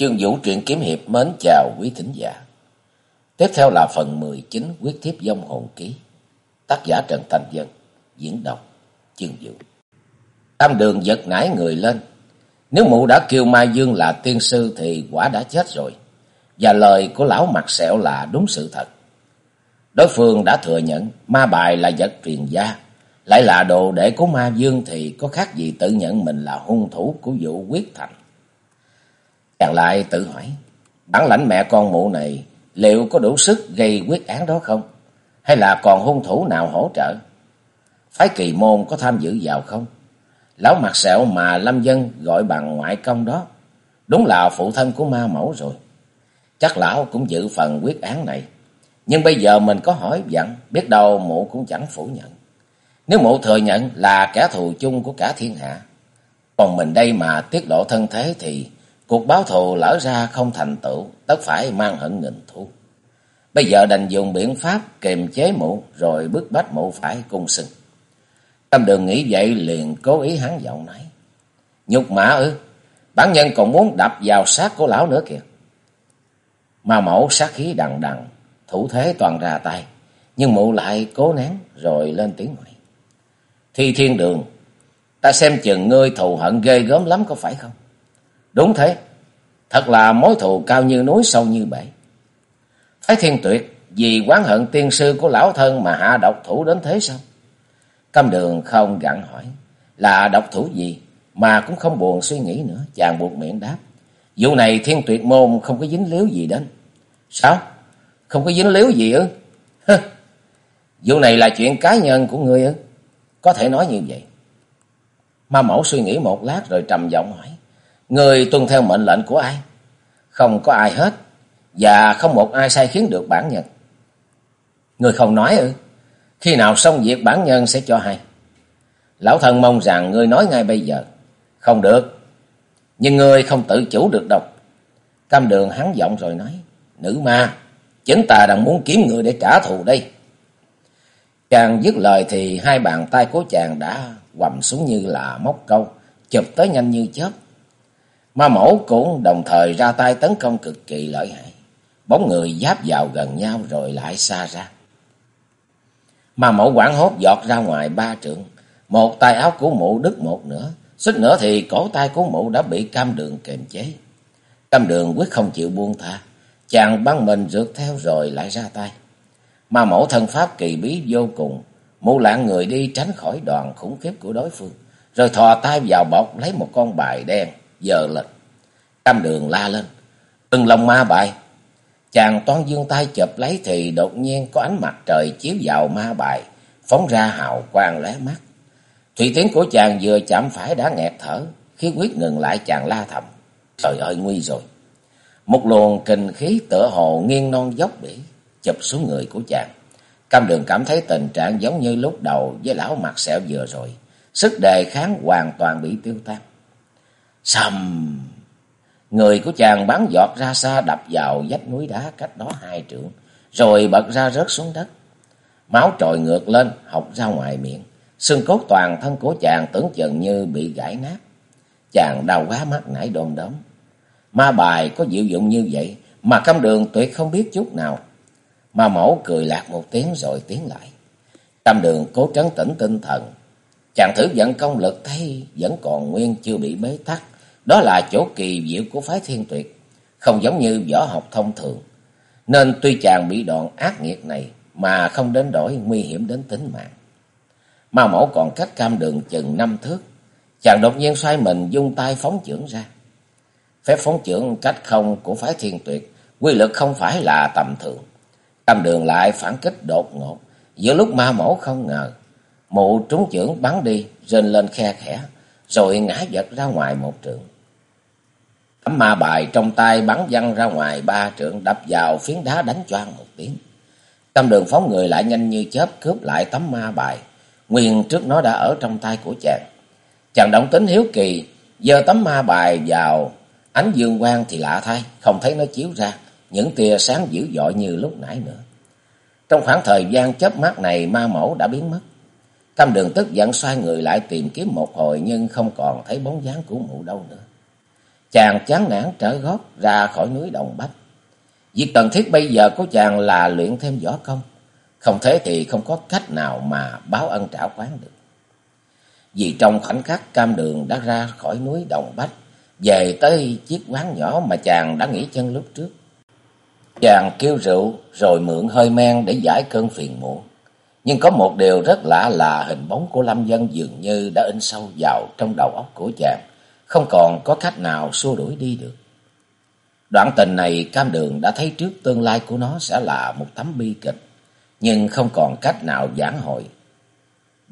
Chương Vũ truyện kiếm hiệp mến chào quý thính giả. Tiếp theo là phần 19 quyết thiếp dông hồn ký. Tác giả Trần Thành Dân, diễn đọc Chương Vũ. Tam đường giật nảy người lên. Nếu mụ đã kêu Mai Dương là tiên sư thì quả đã chết rồi. Và lời của lão mặt sẹo là đúng sự thật. Đối phương đã thừa nhận ma bài là vật truyền gia. Lại là đồ để của ma dương thì có khác gì tự nhận mình là hung thủ của vụ quyết thành. Chàng lại tự hỏi, bản lãnh mẹ con mụ này liệu có đủ sức gây quyết án đó không? Hay là còn hung thủ nào hỗ trợ? Phái kỳ môn có tham dự vào không? Lão mặt sẹo mà Lâm Dân gọi bằng ngoại công đó, đúng là phụ thân của ma mẫu rồi. Chắc lão cũng dự phần quyết án này. Nhưng bây giờ mình có hỏi dặn, biết đâu mụ cũng chẳng phủ nhận. Nếu mụ thừa nhận là kẻ thù chung của cả thiên hạ, còn mình đây mà tiết lộ thân thế thì Cuộc báo thù lỡ ra không thành tựu, tất phải mang hận nghìn thu. Bây giờ đành dùng biện pháp kiềm chế mụ, rồi bức bách mụ phải cung sinh. Tâm đường nghĩ vậy liền cố ý hắn giọng nói. Nhục mã ư, bản nhân còn muốn đập vào xác của lão nữa kìa. Mà mẫu sát khí đằng đằng, thủ thế toàn ra tay. Nhưng mụ lại cố nén rồi lên tiếng hỏi. Thi thiên đường, ta xem chừng ngươi thù hận ghê gớm lắm có phải không? Đúng thế, thật là mối thù cao như núi sâu như bể. Thái thiên tuyệt vì quán hận tiên sư của lão thân mà hạ độc thủ đến thế sao? Cam đường không gặn hỏi là độc thủ gì mà cũng không buồn suy nghĩ nữa. Chàng buộc miệng đáp. Vụ này thiên tuyệt môn không có dính líu gì đến. Sao? Không có dính líu gì ư? Vụ này là chuyện cá nhân của ngươi ư? Có thể nói như vậy. Ma mẫu suy nghĩ một lát rồi trầm giọng hỏi. Người tuân theo mệnh lệnh của ai? Không có ai hết. Và không một ai sai khiến được bản nhân. Người không nói ư? Khi nào xong việc bản nhân sẽ cho hay. Lão thần mong rằng người nói ngay bây giờ. Không được. Nhưng người không tự chủ được đâu. Cam đường hắn giọng rồi nói. Nữ ma, chính ta đang muốn kiếm người để trả thù đây. Chàng dứt lời thì hai bàn tay của chàng đã quầm xuống như là móc câu, chụp tới nhanh như chớp. Ma mổ cũng đồng thời ra tay tấn công cực kỳ lợi hại. Bóng người giáp vào gần nhau rồi lại xa ra. Ma mổ quảng hốt giọt ra ngoài ba trượng. Một tay áo của mụ đứt một nửa. Xích nữa thì cổ tay của mụ đã bị cam đường kềm chế. Cam đường quyết không chịu buông tha. Chàng băng mình rượt theo rồi lại ra tay. Ma mổ thân pháp kỳ bí vô cùng. Mụ lạng người đi tránh khỏi đoàn khủng khiếp của đối phương. Rồi thò tay vào bọc lấy một con bài đen giờ lịch. Cam đường la lên. Từng lòng ma bài. Chàng toán dương tay chụp lấy thì đột nhiên có ánh mặt trời chiếu vào ma bài. Phóng ra hào quang lóe mắt. Thủy tiếng của chàng vừa chạm phải đã nghẹt thở. Khi quyết ngừng lại chàng la thầm. Trời ơi, nguy rồi. Một luồng kinh khí tựa hồ nghiêng non dốc bỉ. Chụp xuống người của chàng. Cam đường cảm thấy tình trạng giống như lúc đầu với lão mặt sẹo vừa rồi. Sức đề kháng hoàn toàn bị tiêu tan. Xầm! Người của chàng bắn giọt ra xa đập vào vách núi đá cách đó hai trượng, rồi bật ra rớt xuống đất. Máu trồi ngược lên, học ra ngoài miệng. Xương cốt toàn thân của chàng tưởng chừng như bị gãy nát. Chàng đau quá mắt nảy đom đóm. Ma bài có diệu dụng như vậy mà cam đường tuyệt không biết chút nào. Ma mẫu cười lạc một tiếng rồi tiến lại. Cam đường cố trấn tĩnh tinh thần. Chàng thử dẫn công lực thấy vẫn còn nguyên chưa bị bế tắc. Đó là chỗ kỳ diệu của phái thiên tuyệt, không giống như võ học thông thường. Nên tuy chàng bị đoạn ác nghiệt này mà không đến đổi nguy hiểm đến tính mạng. Ma mẫu còn cách cam đường chừng năm thước. Chàng đột nhiên xoay mình dung tay phóng trưởng ra. Phép phóng trưởng cách không của phái thiên tuyệt, quy lực không phải là tầm thường. Cam đường lại phản kích đột ngột, giữa lúc ma mẫu không ngờ. Mụ trúng chưởng bắn đi, rên lên khe khẽ, rồi ngã giật ra ngoài một trường. Tấm ma bài trong tay bắn văng ra ngoài ba trượng đập vào phiến đá đánh choang một tiếng. Tâm đường phóng người lại nhanh như chớp cướp lại tấm ma bài. Nguyên trước nó đã ở trong tay của chàng. Chàng động tính hiếu kỳ, giơ tấm ma bài vào ánh dương quang thì lạ thay, không thấy nó chiếu ra, những tia sáng dữ dội như lúc nãy nữa. Trong khoảng thời gian chớp mắt này ma mẫu đã biến mất. Tâm đường tức giận xoay người lại tìm kiếm một hồi nhưng không còn thấy bóng dáng của mụ đâu nữa. Chàng chán nản trở gót ra khỏi núi Đồng Bách. Việc cần thiết bây giờ của chàng là luyện thêm võ công. Không thế thì không có cách nào mà báo ân trả quán được. Vì trong khoảnh khắc cam đường đã ra khỏi núi Đồng Bách, về tới chiếc quán nhỏ mà chàng đã nghỉ chân lúc trước. Chàng kêu rượu rồi mượn hơi men để giải cơn phiền muộn. Nhưng có một điều rất lạ là hình bóng của Lâm Dân dường như đã in sâu vào trong đầu óc của chàng, không còn có cách nào xua đuổi đi được. Đoạn tình này Cam Đường đã thấy trước tương lai của nó sẽ là một tấm bi kịch, nhưng không còn cách nào giảng hội.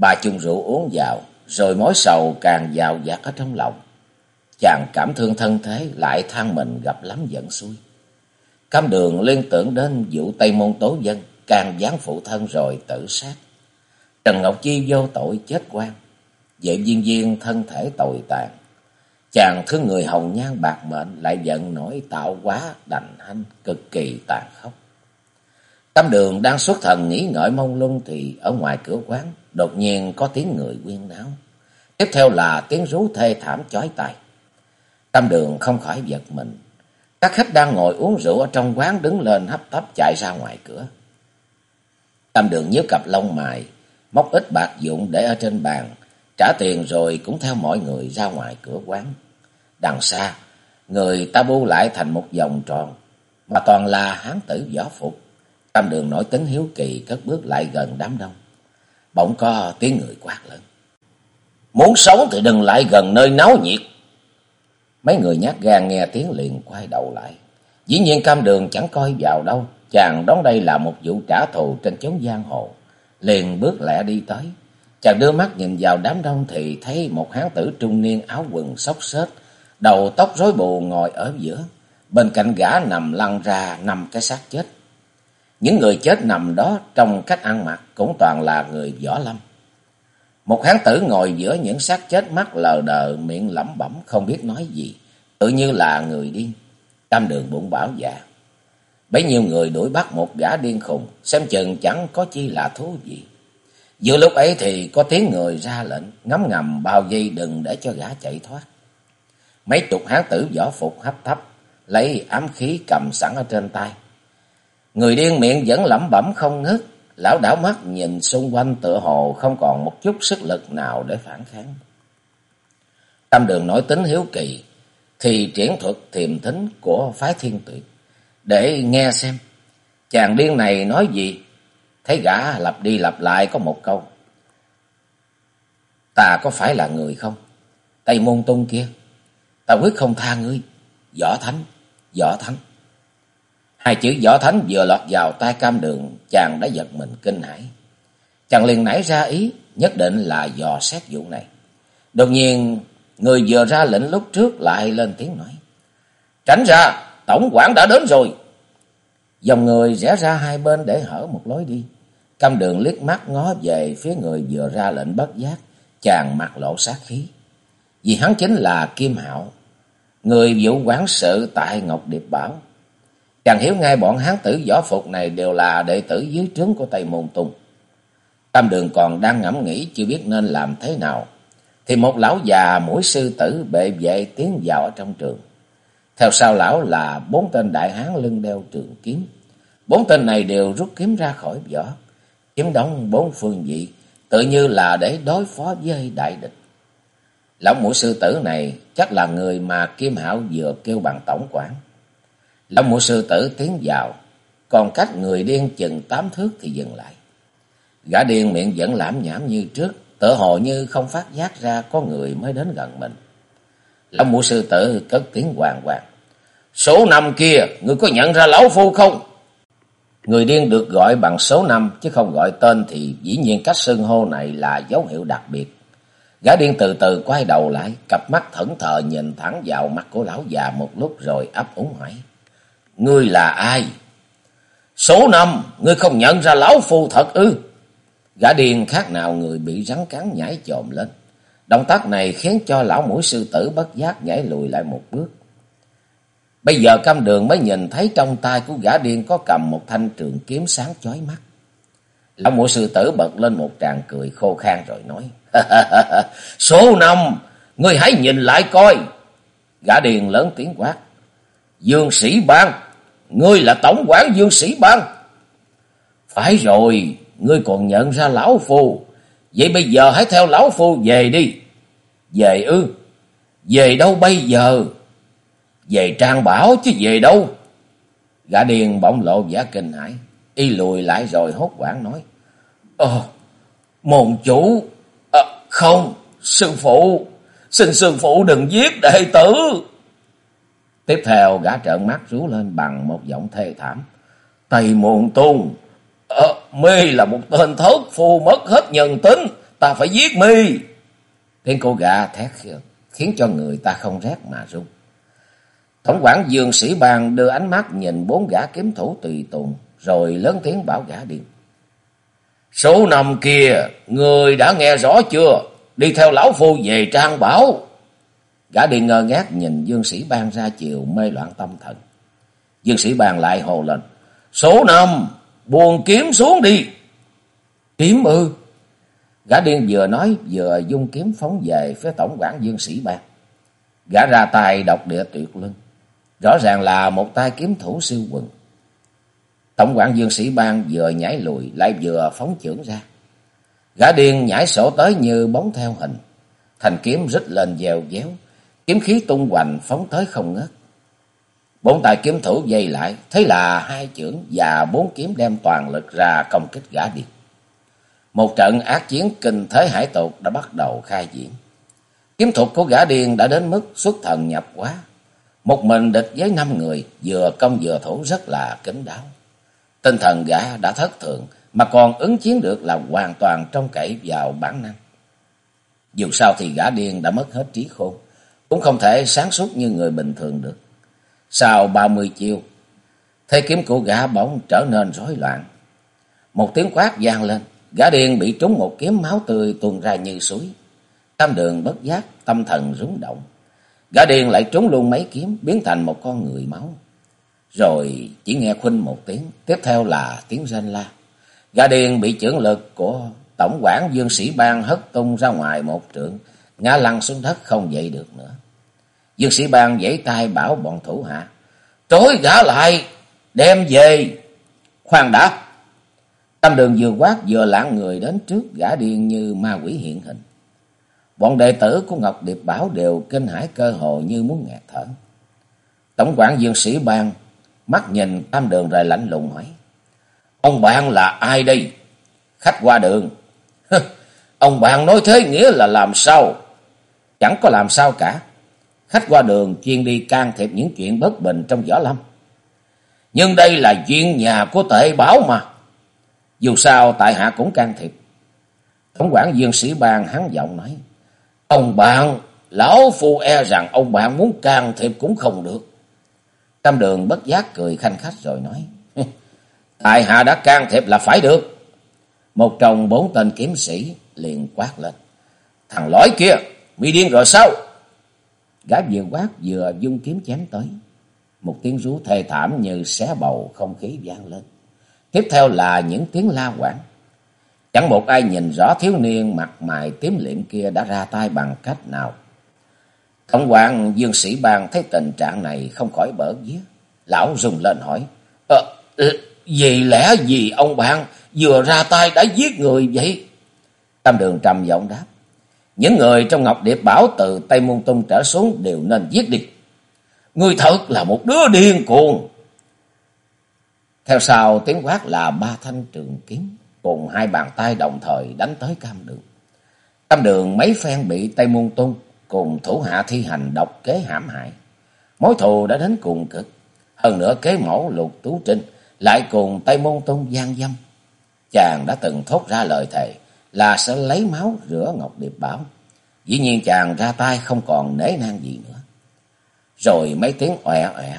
Bà chung rượu uống vào, rồi mối sầu càng dào dạt ở trong lòng. Chàng cảm thương thân thế lại than mình gặp lắm giận xui. Cam Đường liên tưởng đến vụ Tây Môn Tố Dân, càng gián phụ thân rồi tự sát. Trần Ngọc Chi vô tội chết quan, Vệ viên viên thân thể tồi tàn. Chàng thứ người hồng nhan bạc mệnh lại giận nổi tạo quá đành hanh cực kỳ tàn khốc. Tâm đường đang xuất thần nghĩ ngợi mông lung thì ở ngoài cửa quán đột nhiên có tiếng người quyên náo. Tiếp theo là tiếng rú thê thảm chói tai. Tâm đường không khỏi giật mình. Các khách đang ngồi uống rượu ở trong quán đứng lên hấp tấp chạy ra ngoài cửa. Tâm đường nhớ cặp lông mài, móc ít bạc dụng để ở trên bàn, trả tiền rồi cũng theo mọi người ra ngoài cửa quán. Đằng xa, người ta bu lại thành một vòng tròn, mà toàn là hán tử võ phục. Tam đường nổi tính hiếu kỳ cất bước lại gần đám đông. Bỗng có tiếng người quát lớn Muốn sống thì đừng lại gần nơi náo nhiệt. Mấy người nhát gan nghe tiếng liền quay đầu lại. Dĩ nhiên cam đường chẳng coi vào đâu. Chàng đón đây là một vụ trả thù trên chốn giang hồ. Liền bước lẹ đi tới. Chàng đưa mắt nhìn vào đám đông thì thấy một hán tử trung niên áo quần xốc xếch, đầu tóc rối bù ngồi ở giữa. Bên cạnh gã nằm lăn ra năm cái xác chết. Những người chết nằm đó trong cách ăn mặc cũng toàn là người võ lâm. Một hán tử ngồi giữa những xác chết mắt lờ đờ miệng lẩm bẩm không biết nói gì. Tự như là người điên. Tam đường bụng bảo dạ. Bấy nhiêu người đuổi bắt một gã điên khùng, xem chừng chẳng có chi là thú gì. Giữa lúc ấy thì có tiếng người ra lệnh, ngắm ngầm bao dây đừng để cho gã chạy thoát. Mấy chục hán tử võ phục hấp thấp, lấy ám khí cầm sẵn ở trên tay. Người điên miệng vẫn lẩm bẩm không ngớt, lão đảo mắt nhìn xung quanh tựa hồ không còn một chút sức lực nào để phản kháng. Tâm đường nói tính hiếu kỳ, thì triển thuật thiềm thính của phái thiên tuyệt để nghe xem chàng điên này nói gì. Thấy gã lặp đi lặp lại có một câu. Ta có phải là người không? Tây môn tung kia. Ta quyết không tha ngươi. Võ thánh, võ thánh. Hai chữ võ thánh vừa lọt vào tai cam đường, chàng đã giật mình kinh hãi. Chàng liền nảy ra ý, nhất định là dò xét vụ này. Đột nhiên, người vừa ra lệnh lúc trước lại lên tiếng nói. Tránh ra, tổng quản đã đến rồi. Dòng người rẽ ra hai bên để hở một lối đi. Cam đường liếc mắt ngó về phía người vừa ra lệnh bất giác, chàng mặt lộ sát khí. Vì hắn chính là Kim Hạo, người vụ quán sự tại Ngọc Điệp Bảo. Chàng hiểu ngay bọn hán tử võ phục này đều là đệ tử dưới trướng của Tây Môn tùng Tam đường còn đang ngẫm nghĩ chưa biết nên làm thế nào. Thì một lão già mũi sư tử bệ vệ tiến vào ở trong trường. Theo sau lão là bốn tên đại hán lưng đeo trường kiếm. Bốn tên này đều rút kiếm ra khỏi vỏ. Kiếm đóng bốn phương vị, tự như là để đối phó với đại địch. Lão mũi sư tử này chắc là người mà Kim Hảo vừa kêu bằng tổng quản. Lão mũi sư tử tiến vào, còn cách người điên chừng tám thước thì dừng lại. Gã điên miệng vẫn lãm nhảm như trước, tự hồ như không phát giác ra có người mới đến gần mình. Lão mũi sư tử cất tiếng hoàng hoàng. Số năm kia, người có nhận ra lão phu không? Người điên được gọi bằng số năm chứ không gọi tên thì dĩ nhiên cách xưng hô này là dấu hiệu đặc biệt. Gã điên từ từ quay đầu lại, cặp mắt thẫn thờ nhìn thẳng vào mắt của lão già một lúc rồi ấp úng hỏi. Ngươi là ai? Số năm, ngươi không nhận ra lão phu thật ư? Gã điên khác nào người bị rắn cắn nhảy chồm lên. Động tác này khiến cho lão mũi sư tử bất giác nhảy lùi lại một bước. Bây giờ cam đường mới nhìn thấy trong tay của gã điên có cầm một thanh trường kiếm sáng chói mắt. Lão mũi sư tử bật lên một tràng cười khô khan rồi nói. Số năm, ngươi hãy nhìn lại coi. Gã điền lớn tiếng quát. Dương Sĩ Bang, ngươi là tổng quản Dương Sĩ Bang. Phải rồi, ngươi còn nhận ra lão phu. Vậy bây giờ hãy theo lão phu về đi. Về ư? Về đâu bây giờ? Về trang bảo chứ về đâu? Gã điền bỗng lộ giả kinh hãi, y lùi lại rồi hốt quảng nói. Ồ, môn chủ, không, sư phụ, xin sư phụ đừng giết đệ tử. Tiếp theo gã trợn mắt rú lên bằng một giọng thê thảm. Tây môn tung, ờ, mi là một tên thất phu mất hết nhân tính, ta phải giết mi. Tiếng cô gà thét khiến cho người ta không rét mà run. Tổng quản Dương Sĩ Bang đưa ánh mắt nhìn bốn gã kiếm thủ tùy tùng, rồi lớn tiếng bảo gã điên. Số năm kia, người đã nghe rõ chưa? Đi theo lão phu về trang bảo. Gã điên ngơ ngác nhìn Dương Sĩ Ban ra chiều mê loạn tâm thần. Dương Sĩ Ban lại hồ lên. Số năm, buồn kiếm xuống đi. Kiếm ư? Gã điên vừa nói vừa dung kiếm phóng về phía tổng quản Dương Sĩ Ban. Gã ra tay độc địa tuyệt lưng. Rõ ràng là một tay kiếm thủ siêu quần. Tổng quản Dương Sĩ Bang vừa nhảy lùi lại vừa phóng chưởng ra. Gã điên nhảy sổ tới như bóng theo hình. Thành kiếm rít lên dèo déo. Kiếm khí tung hoành phóng tới không ngớt. Bốn tài kiếm thủ dây lại. Thấy là hai chưởng và bốn kiếm đem toàn lực ra công kích gã điên. Một trận ác chiến kinh thế hải tột đã bắt đầu khai diễn. Kiếm thuật của gã điên đã đến mức xuất thần nhập quá. Một mình địch với năm người, vừa công vừa thủ rất là kính đáo. Tinh thần gã đã thất thường, mà còn ứng chiến được là hoàn toàn trông cậy vào bản năng. Dù sao thì gã điên đã mất hết trí khôn, cũng không thể sáng suốt như người bình thường được. Sau ba mươi chiêu, thế kiếm của gã bỗng trở nên rối loạn. Một tiếng quát vang lên, gã điên bị trúng một kiếm máu tươi tuôn ra như suối. Tam đường bất giác, tâm thần rúng động. Gã điên lại trúng luôn mấy kiếm, biến thành một con người máu. Rồi chỉ nghe khuynh một tiếng, tiếp theo là tiếng rên la. Gã điên bị chưởng lực của tổng quản Dương Sĩ Bang hất tung ra ngoài một trượng, ngã lăn xuống đất không dậy được nữa. Dương Sĩ Bang giãy tay bảo bọn thủ hạ, trói gã lại, đem về. Khoan đã! Tam đường vừa quát vừa lãng người đến trước gã điên như ma quỷ hiện hình. Bọn đệ tử của Ngọc Điệp Bảo đều kinh hãi cơ hồ như muốn ngạt thở. Tổng quản Dương Sĩ Bang mắt nhìn tam đường rồi lạnh lùng hỏi. Ông bạn là ai đây? Khách qua đường. Ông bạn nói thế nghĩa là làm sao? Chẳng có làm sao cả. Khách qua đường chuyên đi can thiệp những chuyện bất bình trong võ lâm. Nhưng đây là chuyện nhà của tệ báo mà. Dù sao tại hạ cũng can thiệp. Tổng quản Dương Sĩ Bang hắn giọng nói. Ông bạn, lão phu e rằng ông bạn muốn can thiệp cũng không được. Tam đường bất giác cười khanh khách rồi nói. Tại hạ đã can thiệp là phải được. Một trong bốn tên kiếm sĩ liền quát lên. Thằng lõi kia, mi điên rồi sao? Gã vừa quát vừa dung kiếm chém tới. Một tiếng rú thê thảm như xé bầu không khí vang lên. Tiếp theo là những tiếng la quảng. Chẳng một ai nhìn rõ thiếu niên mặt mày tím liệm kia đã ra tay bằng cách nào. Tổng quản Dương Sĩ Bang thấy tình trạng này không khỏi bở vía. Lão rùng lên hỏi. Ờ, ừ, vì lẽ gì ông bạn vừa ra tay đã giết người vậy? Tam đường trầm giọng đáp. Những người trong Ngọc Điệp Bảo từ Tây Môn Tung trở xuống đều nên giết đi. Người thật là một đứa điên cuồng. Theo sau tiếng quát là ba thanh trường kiếm cùng hai bàn tay đồng thời đánh tới cam đường. Cam đường mấy phen bị Tây Môn Tung cùng thủ hạ thi hành độc kế hãm hại. Mối thù đã đến cùng cực. Hơn nữa kế mẫu lục tú trinh lại cùng Tây Môn tôn gian dâm. Chàng đã từng thốt ra lời thề là sẽ lấy máu rửa Ngọc Điệp Bảo. Dĩ nhiên chàng ra tay không còn nể nang gì nữa. Rồi mấy tiếng ọe ọe.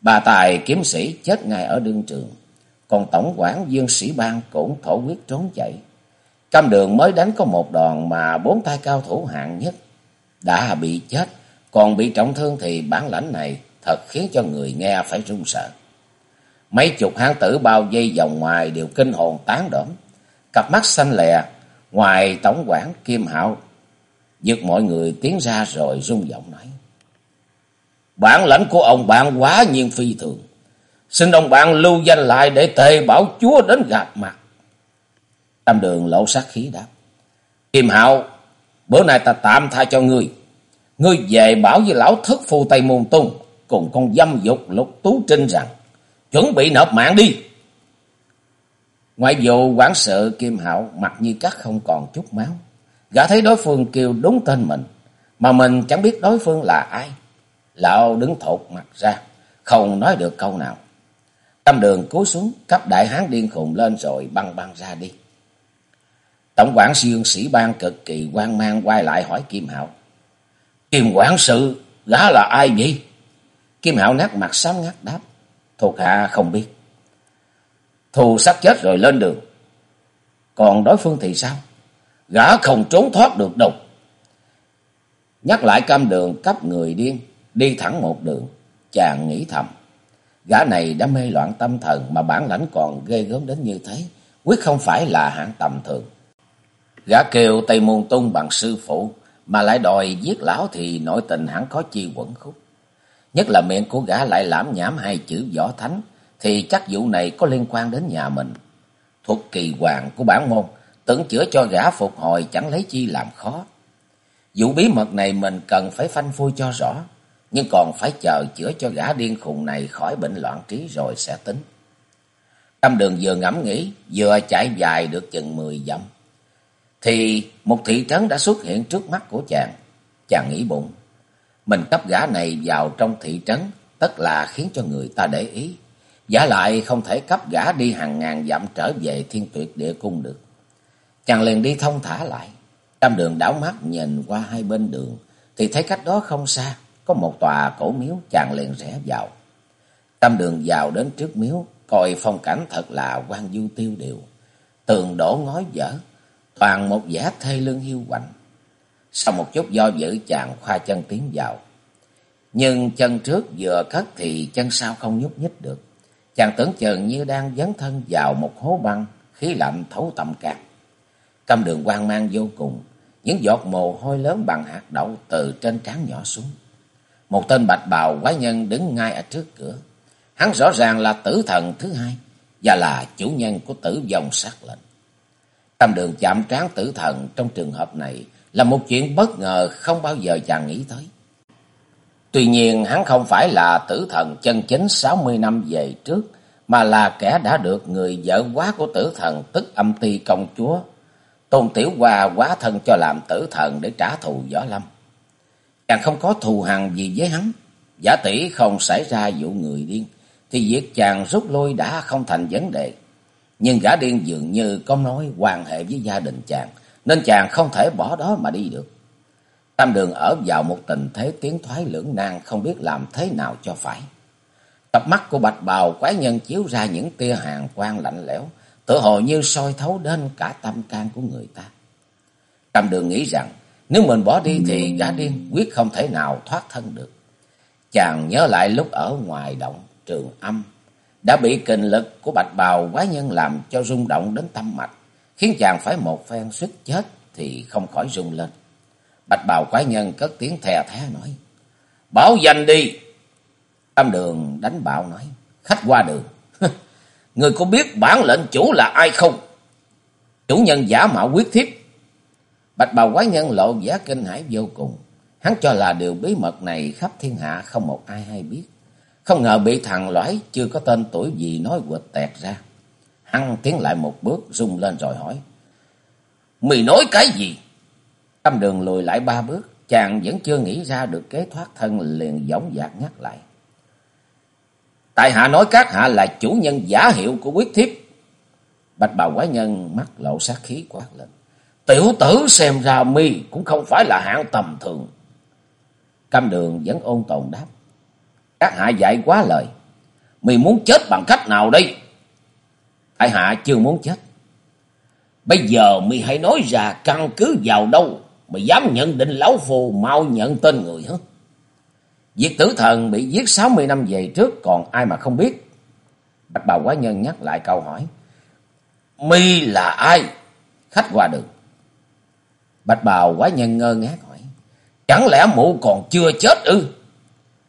Bà tài kiếm sĩ chết ngay ở đương trường. Còn tổng quản Dương Sĩ Bang cũng thổ quyết trốn chạy. Cam đường mới đánh có một đòn mà bốn tay cao thủ hạng nhất đã bị chết. Còn bị trọng thương thì bản lãnh này thật khiến cho người nghe phải run sợ. Mấy chục hán tử bao dây vòng ngoài đều kinh hồn tán đổm. Cặp mắt xanh lè, ngoài tổng quản Kim Hạo, giật mọi người tiến ra rồi rung giọng nói. Bản lãnh của ông bạn quá nhiên phi thường. Xin ông bạn lưu danh lại để tề bảo chúa đến gặp mặt. Tam đường lộ sát khí đáp. Kim Hạo, bữa nay ta tạm tha cho ngươi. Ngươi về bảo với lão thất phu Tây Môn Tung cùng con dâm dục lục tú trinh rằng chuẩn bị nộp mạng đi. Ngoại vụ quản sự Kim Hạo mặt như cắt không còn chút máu. Gã thấy đối phương kêu đúng tên mình, mà mình chẳng biết đối phương là ai. Lão đứng thột mặt ra, không nói được câu nào. Tâm đường cúi xuống, cấp đại hán điên khùng lên rồi băng băng ra đi. Tổng quản siêu sĩ ban cực kỳ quan mang quay lại hỏi Kim Hạo. Kim quản sự, gã là ai vậy? Kim Hạo nát mặt xám ngắt đáp. Thuộc hạ không biết. Thù sắp chết rồi lên đường. Còn đối phương thì sao? Gã không trốn thoát được đâu. Nhắc lại cam đường cấp người điên, đi thẳng một đường. Chàng nghĩ thầm. Gã này đã mê loạn tâm thần mà bản lãnh còn ghê gớm đến như thế. Quyết không phải là hạng tầm thường. Gã kêu Tây Môn Tung bằng sư phụ mà lại đòi giết lão thì nội tình hẳn có chi quẩn khúc. Nhất là miệng của gã lại lãm nhảm hai chữ võ thánh thì chắc vụ này có liên quan đến nhà mình. Thuật kỳ hoàng của bản môn tưởng chữa cho gã phục hồi chẳng lấy chi làm khó. Vụ bí mật này mình cần phải phanh phui cho rõ, nhưng còn phải chờ chữa cho gã điên khùng này khỏi bệnh loạn trí rồi sẽ tính. Tâm đường vừa ngẫm nghĩ, vừa chạy dài được chừng mười dặm. Thì một thị trấn đã xuất hiện trước mắt của chàng. Chàng nghĩ bụng, mình cấp gã này vào trong thị trấn, tất là khiến cho người ta để ý. Giả lại không thể cấp gã đi hàng ngàn dặm trở về thiên tuyệt địa cung được. Chàng liền đi thông thả lại. Tam đường đảo mắt nhìn qua hai bên đường, thì thấy cách đó không xa, có một tòa cổ miếu chàng liền rẽ vào. Tam đường vào đến trước miếu, coi phong cảnh thật là quan du tiêu điều. Tường đổ ngói dở, toàn một vẻ thê lương hiu quạnh. Sau một chút do dự chàng khoa chân tiến vào. Nhưng chân trước vừa cất thì chân sau không nhúc nhích được. Chàng tưởng chừng như đang dấn thân vào một hố băng, khí lạnh thấu tầm can. Cam đường quan mang vô cùng, những giọt mồ hôi lớn bằng hạt đậu từ trên trán nhỏ xuống. Một tên bạch bào quái nhân đứng ngay ở trước cửa. Hắn rõ ràng là tử thần thứ hai và là chủ nhân của tử dòng sát lệnh. Tam đường chạm trán tử thần trong trường hợp này là một chuyện bất ngờ không bao giờ chàng nghĩ tới. Tuy nhiên hắn không phải là tử thần chân chính sáu mươi năm về trước, mà là kẻ đã được người vợ quá của tử thần tức âm ti công chúa. Tôn Tiểu Hoa quá thân cho làm tử thần để trả thù Võ Lâm. Chàng không có thù hằn gì với hắn. Giả tỷ không xảy ra vụ người điên, thì việc chàng rút lui đã không thành vấn đề. Nhưng gã điên dường như có nói quan hệ với gia đình chàng, nên chàng không thể bỏ đó mà đi được. Tam đường ở vào một tình thế tiến thoái lưỡng nan không biết làm thế nào cho phải. Cặp mắt của bạch bào quái nhân chiếu ra những tia hàng quang lạnh lẽo, tự hồ như soi thấu đến cả tâm can của người ta. Tam đường nghĩ rằng nếu mình bỏ đi thì gã điên quyết không thể nào thoát thân được. Chàng nhớ lại lúc ở ngoài động trường âm đã bị kình lực của bạch bào quái nhân làm cho rung động đến tâm mạch, khiến chàng phải một phen suýt chết thì không khỏi rung lên. Bạch bào quái nhân cất tiếng thè thé nói. Bảo danh đi. Tam đường đánh bạo nói. Khách qua đường. Người có biết bản lệnh chủ là ai không? Chủ nhân giả mạo quyết thiếp. Bạch bào quái nhân lộ vẻ kinh hãi vô cùng. Hắn cho là điều bí mật này khắp thiên hạ không một ai hay biết. Không ngờ bị thằng lõi chưa có tên tuổi gì nói quệt tẹt ra. hăng tiến lại một bước rung lên rồi hỏi. Mày nói cái gì? Tâm đường lùi lại ba bước, chàng vẫn chưa nghĩ ra được kế thoát thân liền giống dạc nhắc lại. Tại hạ nói các hạ là chủ nhân giả hiệu của quyết thiếp. Bạch bào quái nhân mắt lộ sát khí quát lên. Tiểu tử xem ra mi cũng không phải là hạng tầm thường. Cam đường vẫn ôn tồn đáp. Các hạ dạy quá lời. mày muốn chết bằng cách nào đây? Tại hạ chưa muốn chết. Bây giờ mày hãy nói ra căn cứ vào đâu mày dám nhận định lão phù mau nhận tên người hết Việc tử thần bị giết 60 năm về trước còn ai mà không biết. Bạch bào quá nhân nhắc lại câu hỏi. Mi là ai? Khách qua đường. Bạch bào quá nhân ngơ ngác hỏi. Chẳng lẽ mụ còn chưa chết ư?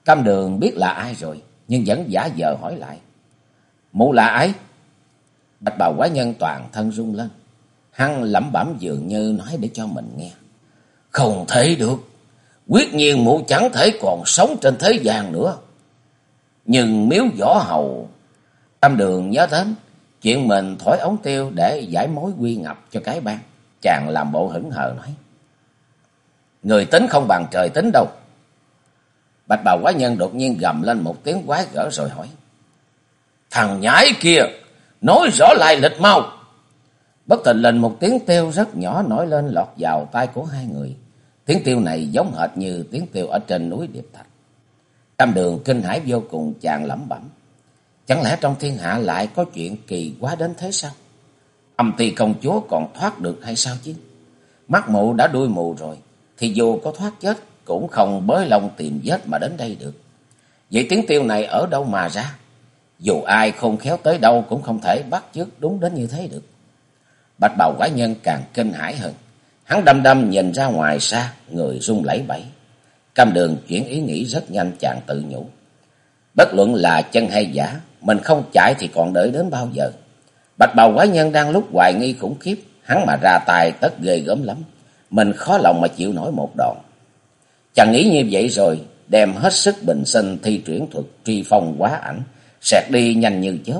Cam đường biết là ai rồi, nhưng vẫn giả vờ hỏi lại. Mụ là ai? Bạch bào quá nhân toàn thân rung lên. Hắn lẩm bẩm dường như nói để cho mình nghe. Không thể được. Quyết nhiên mụ chẳng thể còn sống trên thế gian nữa. Nhưng miếu võ hầu. Cam đường nhớ đến. Chuyện mình thổi ống tiêu để giải mối quy ngập cho cái bang. Chàng làm bộ hững hờ nói. Người tính không bằng trời tính đâu. Bạch bào quái nhân đột nhiên gầm lên một tiếng quái gở rồi hỏi. Thằng nhãi kia, nói rõ lại lịch mau. Bất tình lình một tiếng tiêu rất nhỏ nổi lên lọt vào tai của hai người. Tiếng tiêu này giống hệt như tiếng tiêu ở trên núi Điệp Thạch. Trăm đường kinh hãi vô cùng chàng lẩm bẩm. Chẳng lẽ trong thiên hạ lại có chuyện kỳ quá đến thế sao? Âm ti công chúa còn thoát được hay sao chứ? Mắt mụ đã đuôi mù rồi, thì dù có thoát chết cũng không bới lông tìm vết mà đến đây được. Vậy tiếng tiêu này ở đâu mà ra? Dù ai không khéo tới đâu cũng không thể bắt chước đúng đến như thế được. Bạch bào quái nhân càng kinh hãi hơn. Hắn đăm đăm nhìn ra ngoài xa, người rung lẩy bẩy. Cam đường chuyển ý nghĩ rất nhanh chàng tự nhủ. Bất luận là chân hay giả, mình không chạy thì còn đợi đến bao giờ. Bạch bào quái nhân đang lúc hoài nghi khủng khiếp, hắn mà ra tài tất ghê gớm lắm. Mình khó lòng mà chịu nổi một đòn. Chàng nghĩ như vậy rồi, đem hết sức bình sinh thi triển thuật truy phong quá ảnh, xẹt đi nhanh như chớp.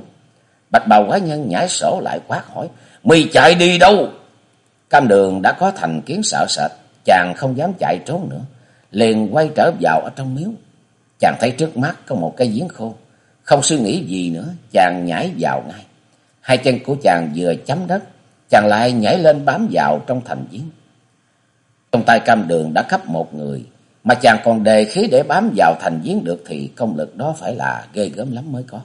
Bạch bào quái nhân nhảy sổ lại quát hỏi, mì chạy đi đâu? Cam đường đã có thành kiến sợ sệt, chàng không dám chạy trốn nữa, liền quay trở vào ở trong miếu. Chàng thấy trước mắt có một cái giếng khô, không suy nghĩ gì nữa, chàng nhảy vào ngay. Hai chân của chàng vừa chấm đất, chàng lại nhảy lên bám vào trong thành giếng. Trong tay cam đường đã khắp một người, mà chàng còn đề khí để bám vào thành giếng được thì công lực đó phải là ghê gớm lắm mới có.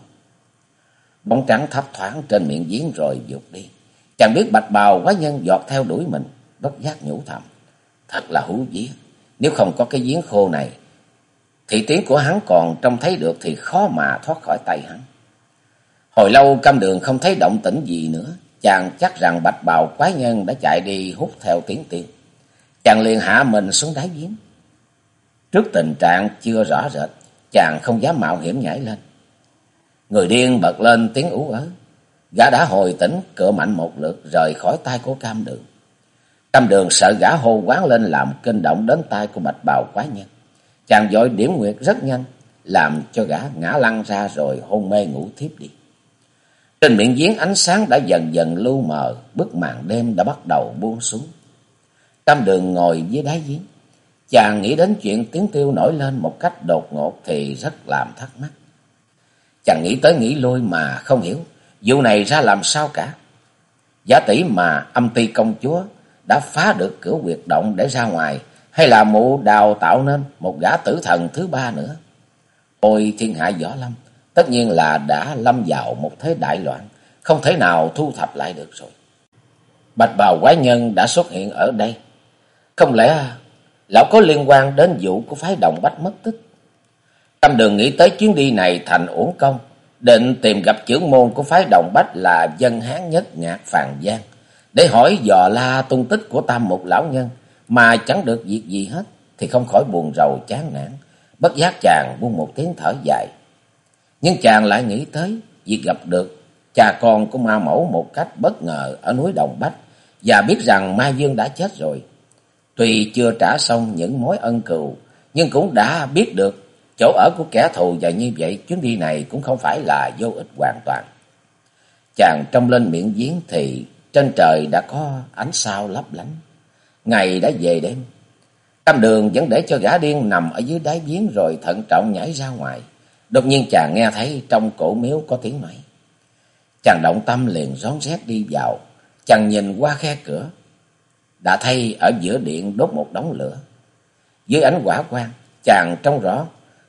Bóng trắng thấp thoáng trên miệng giếng rồi vụt đi. Chàng biết bạch bào quá nhân giọt theo đuổi mình, bất giác nhủ thầm. Thật là hú vía, nếu không có cái giếng khô này, thì tiếng của hắn còn trông thấy được thì khó mà thoát khỏi tay hắn. Hồi lâu cam đường không thấy động tĩnh gì nữa, chàng chắc rằng bạch bào quái nhân đã chạy đi hút theo tiếng tiên. Chàng liền hạ mình xuống đáy giếng. Trước tình trạng chưa rõ rệt, chàng không dám mạo hiểm nhảy lên. Người điên bật lên tiếng ú ớ. Gã đã hồi tỉnh, cựa mạnh một lượt, rời khỏi tay của cam đường. Cam đường sợ gã hô quán lên làm kinh động đến tay của bạch bào quá nhân. Chàng dội điểm nguyệt rất nhanh, làm cho gã ngã lăn ra rồi hôn mê ngủ thiếp đi. Trên miệng giếng ánh sáng đã dần dần lưu mờ, bức màn đêm đã bắt đầu buông xuống. Cam đường ngồi dưới đáy giếng. Chàng nghĩ đến chuyện tiếng tiêu nổi lên một cách đột ngột thì rất làm thắc mắc. Chàng nghĩ tới nghĩ lui mà không hiểu vụ này ra làm sao cả. Giả tỷ mà âm ti công chúa đã phá được cửa quyệt động để ra ngoài hay là mụ đào tạo nên một gã tử thần thứ ba nữa. Ôi thiên hạ võ lâm, tất nhiên là đã lâm vào một thế đại loạn, không thể nào thu thập lại được rồi. Bạch bào quái nhân đã xuất hiện ở đây. Không lẽ lão có liên quan đến vụ của phái đồng bách mất tích? Tâm đường nghĩ tới chuyến đi này thành uổng công, định tìm gặp trưởng môn của phái đồng bách là dân hán nhất nhạc phàn giang, để hỏi dò la tung tích của tam một lão nhân, mà chẳng được việc gì hết, thì không khỏi buồn rầu chán nản, bất giác chàng buông một tiếng thở dài. Nhưng chàng lại nghĩ tới việc gặp được cha con của ma mẫu một cách bất ngờ ở núi Đồng Bách, và biết rằng Ma Dương đã chết rồi. Tuy chưa trả xong những mối ân cừu, nhưng cũng đã biết được chỗ ở của kẻ thù và như vậy chuyến đi này cũng không phải là vô ích hoàn toàn. Chàng trong lên miệng giếng thì trên trời đã có ánh sao lấp lánh. Ngày đã về đêm. Cam đường vẫn để cho gã điên nằm ở dưới đáy giếng rồi thận trọng nhảy ra ngoài. Đột nhiên chàng nghe thấy trong cổ miếu có tiếng nói. Chàng động tâm liền rón rét đi vào. Chàng nhìn qua khe cửa. Đã thấy ở giữa điện đốt một đống lửa. Dưới ánh quả quang, chàng trông rõ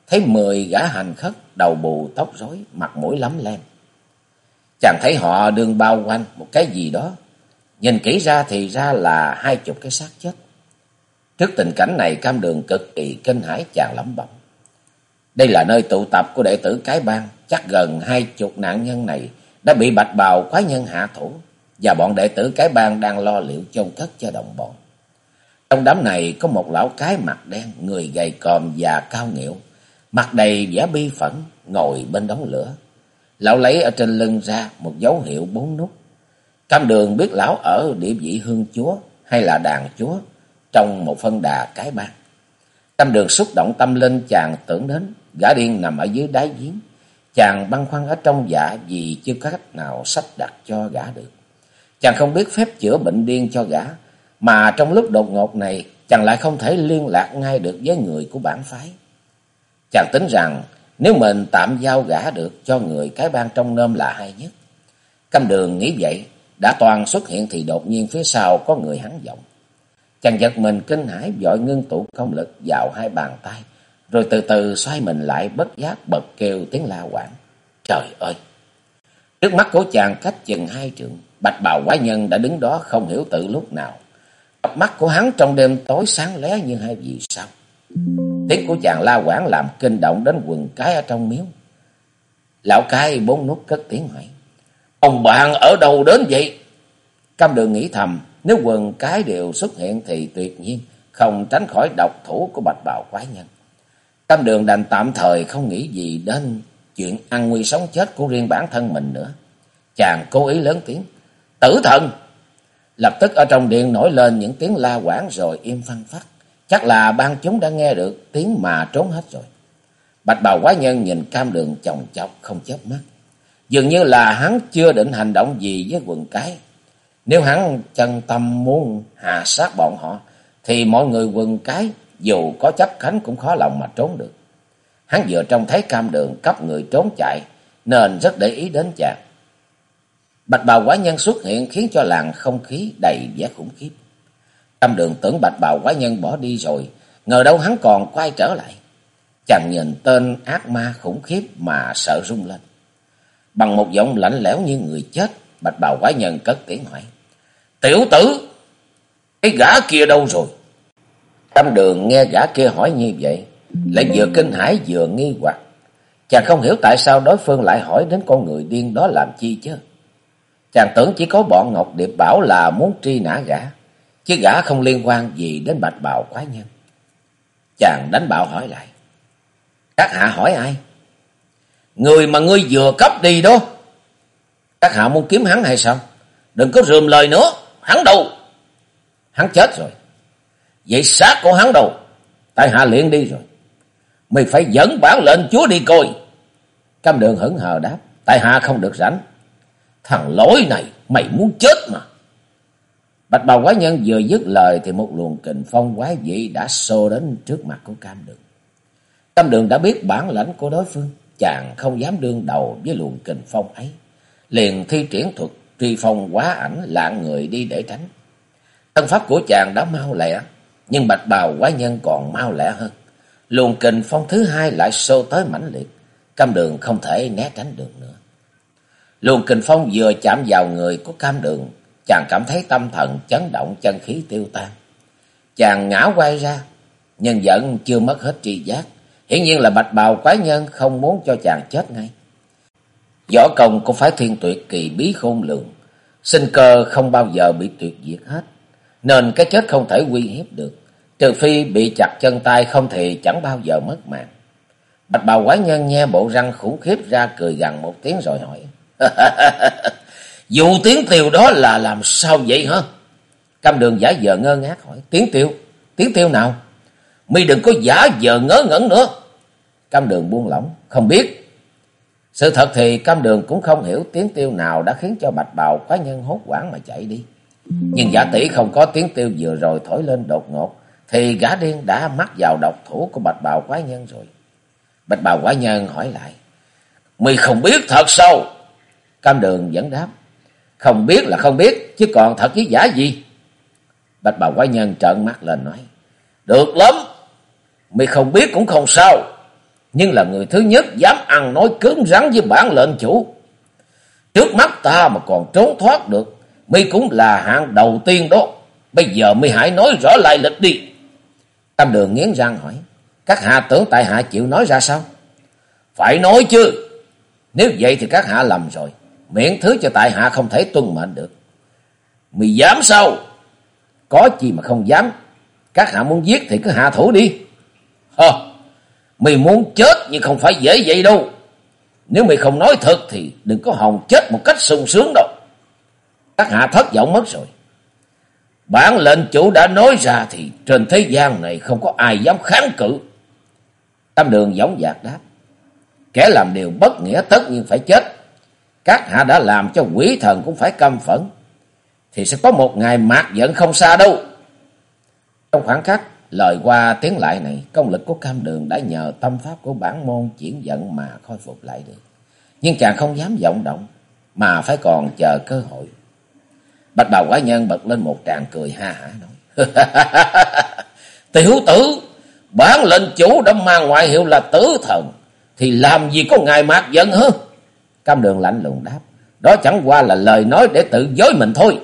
thấy mười gã hành khất, đầu bù tóc rối, mặt mũi lắm lem. Chàng thấy họ đương bao quanh một cái gì đó, nhìn kỹ ra thì ra là hai chục cái xác chết. Trước tình cảnh này cam đường cực kỳ kinh hãi chàng lẩm bẩm. Đây là nơi tụ tập của đệ tử cái bang, chắc gần hai chục nạn nhân này đã bị bạch bào quái nhân hạ thủ, và bọn đệ tử cái bang đang lo liệu chôn cất cho đồng bọn. Trong đám này có một lão cái mặt đen, người gầy còm và cao nghịu, mặt đầy vẻ bi phẫn, ngồi bên đống lửa. Lão lấy ở trên lưng ra một dấu hiệu bốn nút. Cam đường biết lão ở địa vị hương chúa hay là đàn chúa trong một phân đà cái bang. Cam đường xúc động tâm linh chàng tưởng đến gã điên nằm ở dưới đáy giếng. Chàng băn khoăn ở trong dạ vì chưa có cách nào sắp đặt cho gã được. Chàng không biết phép chữa bệnh điên cho gã, mà trong lúc đột ngột này chàng lại không thể liên lạc ngay được với người của bản phái. Chàng tính rằng nếu mình tạm giao gã được cho người cái bang trong nôm là hay nhất. Cam đường nghĩ vậy, đã toàn xuất hiện thì đột nhiên phía sau có người hắn giọng. Chàng giật mình kinh hãi dội ngưng tụ công lực vào hai bàn tay, rồi từ từ xoay mình lại bất giác bật kêu tiếng la quảng. Trời ơi! Trước mắt của chàng cách chừng hai trượng, bạch bào quái nhân đã đứng đó không hiểu tự lúc nào. Cặp mắt của hắn trong đêm tối sáng lé như hai vì sao. Tiếng của chàng la quảng làm kinh động đến quần cái ở trong miếu. Lão cái bốn nút cất tiếng hỏi. Ông bạn ở đâu đến vậy? Cam đường nghĩ thầm, nếu quần cái đều xuất hiện thì tuyệt nhiên không tránh khỏi độc thủ của bạch bào quái nhân. Cam đường đành tạm thời không nghĩ gì đến chuyện ăn nguy sống chết của riêng bản thân mình nữa. Chàng cố ý lớn tiếng. Tử thần! Lập tức ở trong điện nổi lên những tiếng la quảng rồi im phăng phát. Chắc là ban chúng đã nghe được tiếng mà trốn hết rồi. Bạch bào quái nhân nhìn cam đường chồng chọc không chớp mắt. Dường như là hắn chưa định hành động gì với quần cái. Nếu hắn chân tâm muốn hạ sát bọn họ, thì mọi người quần cái dù có chấp cánh cũng khó lòng mà trốn được. Hắn vừa trông thấy cam đường cấp người trốn chạy, nên rất để ý đến chàng. Bạch bào quái nhân xuất hiện khiến cho làng không khí đầy vẻ khủng khiếp. Cam đường tưởng bạch bào quái nhân bỏ đi rồi, ngờ đâu hắn còn quay trở lại. Chàng nhìn tên ác ma khủng khiếp mà sợ rung lên. Bằng một giọng lạnh lẽo như người chết, bạch bào quái nhân cất tiếng hỏi. Tiểu tử, cái gã kia đâu rồi? Cam đường nghe gã kia hỏi như vậy, lại vừa kinh hãi vừa nghi hoặc. Chàng không hiểu tại sao đối phương lại hỏi đến con người điên đó làm chi chứ. Chàng tưởng chỉ có bọn Ngọc Điệp bảo là muốn tri nã gã, chứ gã không liên quan gì đến bạch bào quái nhân. Chàng đánh bạo hỏi lại. Các hạ hỏi ai? Người mà ngươi vừa cấp đi đó. Các hạ muốn kiếm hắn hay sao? Đừng có rườm lời nữa. Hắn đâu? Hắn chết rồi. Vậy xác của hắn đâu? Tại hạ liền đi rồi. Mày phải dẫn bản lệnh chúa đi coi. Cam đường hững hờ đáp. Tại hạ không được rảnh. Thằng lỗi này, mày muốn chết mà. Bạch bào quái nhân vừa dứt lời thì một luồng kình phong quái dị đã xô đến trước mặt của cam đường. Cam đường đã biết bản lãnh của đối phương. Chàng không dám đương đầu với luồng kình phong ấy. Liền thi triển thuật truy phong quá ảnh lạng người đi để tránh. Thân pháp của chàng đã mau lẹ. Nhưng bạch bào quái nhân còn mau lẹ hơn. Luồng kình phong thứ hai lại xô tới mãnh liệt. Cam đường không thể né tránh được nữa. Luồng kình phong vừa chạm vào người của cam đường. Chàng cảm thấy tâm thần chấn động, chân khí tiêu tan. Chàng ngã quay ra. Nhưng vẫn chưa mất hết tri giác. Hiển nhiên là bạch bào quái nhân không muốn cho chàng chết ngay. Võ công cũng phải thiên tuyệt kỳ bí khôn lường. Sinh cơ không bao giờ bị tuyệt diệt hết. Nên cái chết không thể uy hiếp được. Trừ phi bị chặt chân tay không thì chẳng bao giờ mất mạng. Bạch bào quái nhân nghe bộ răng khủng khiếp ra cười gằn một tiếng rồi hỏi. Dù tiếng tiêu đó là làm sao vậy hả? Cam đường giả vờ ngơ ngác hỏi. Tiếng tiêu? Tiếng tiêu nào? Mi đừng có giả vờ ngớ ngẩn nữa. Cam đường buông lỏng. Không biết. Sự thật thì cam đường cũng không hiểu tiếng tiêu nào đã khiến cho bạch bào quái nhân hốt quảng mà chạy đi. Nhưng giả tỷ không có tiếng tiêu vừa rồi thổi lên đột ngột, thì gã điên đã mắc vào độc thủ của bạch bào quái nhân rồi. Bạch bào quái nhân hỏi lại, Mi không biết thật sao? Cam đường vẫn đáp, Không biết là không biết, chứ còn thật với giả gì? Bạch bào quái nhân trợn mắt lên nói, Được lắm, mày không biết cũng không sao. Nhưng là người thứ nhất dám ăn nói cứng rắn với bản lệnh chủ. Trước mắt ta mà còn trốn thoát được, mi cũng là hạng đầu tiên đó. Bây giờ mi hãy nói rõ lại lịch đi. Tam đường nghiến răng hỏi, các hạ tưởng tại hạ chịu nói ra sao? Phải nói chứ, nếu vậy thì các hạ lầm rồi, miễn thứ cho tại hạ không thể tuân mệnh được. Mì dám sao? Có gì mà không dám, các hạ muốn giết thì cứ hạ thủ đi. Hờ, Mày muốn chết nhưng không phải dễ vậy đâu. Nếu mày không nói thật thì đừng có hòng chết một cách sung sướng đâu. Các hạ thất vọng mất rồi. Bản lệnh chủ đã nói ra thì trên thế gian này không có ai dám kháng cự. Tam đường giống dạc đáp. Kẻ làm điều bất nghĩa tất nhiên phải chết. Các hạ đã làm cho quỷ thần cũng phải căm phẫn. Thì sẽ có một ngày mạc giận không xa đâu. Trong khoảng khắc lời qua tiếng lại này, công lực của cam đường đã nhờ tâm pháp của bản môn chuyển giận mà khôi phục lại được. Nhưng chàng không dám vọng động, mà phải còn chờ cơ hội. Bạch bào quả nhân bật lên một tràng cười ha hả nói. Tiểu tử, bản lệnh chủ đã mang ngoại hiệu là tử thần, thì làm gì có ngài mạc giận hơn Cam đường lạnh lùng đáp, đó chẳng qua là lời nói để tự dối mình thôi.